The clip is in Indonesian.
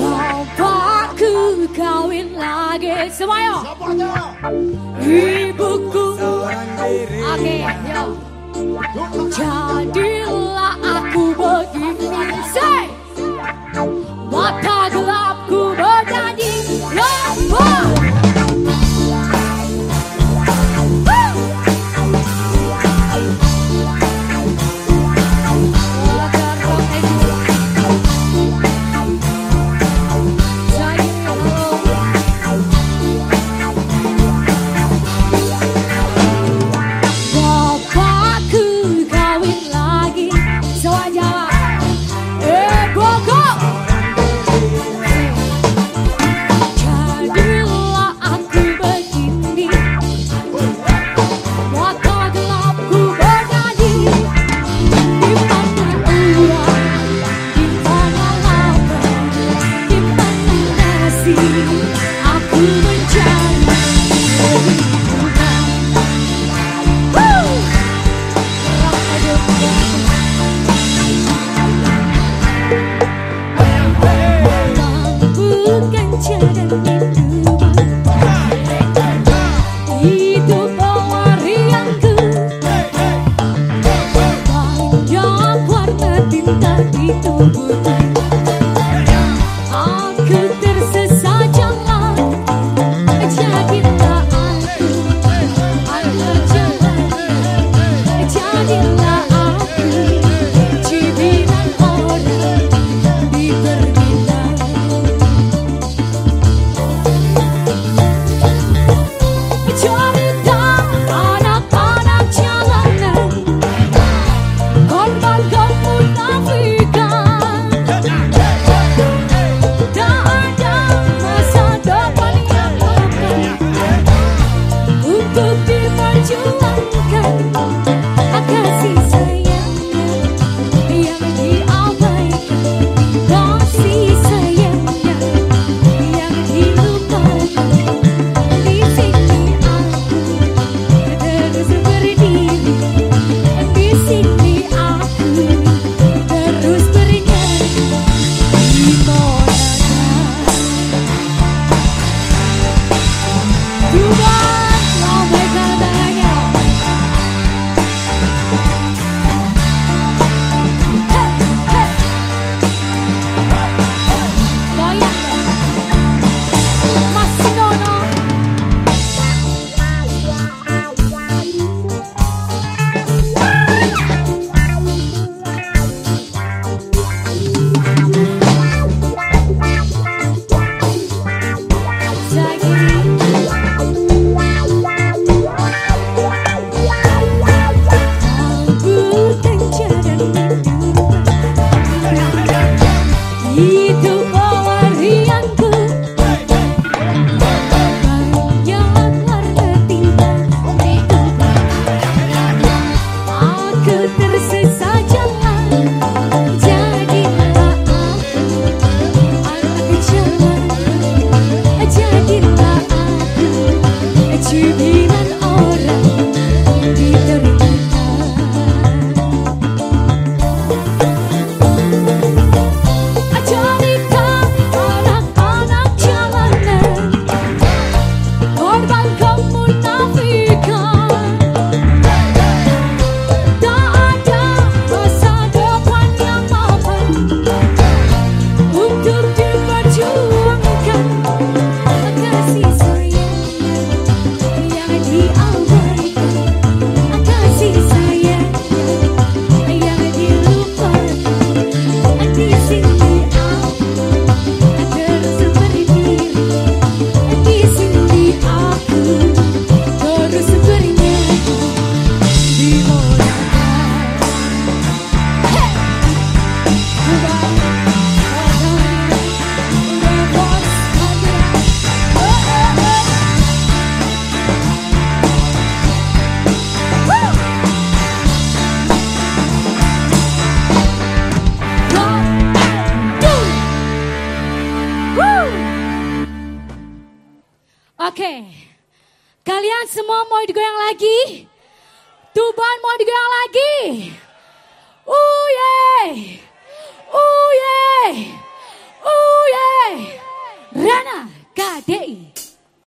Bapakku kawin lagi. Semuanya. Ibuku Oke okay, yo. Jadilah aku begini tubuhku Oke. Kalian semua mau digoyang lagi? Tuban mau digoyang lagi?